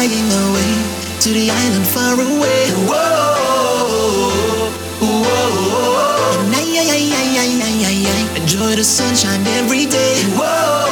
flying away to the island far away. Whoa, whoa, and I, I, I, enjoy the sunshine every day. Whoa.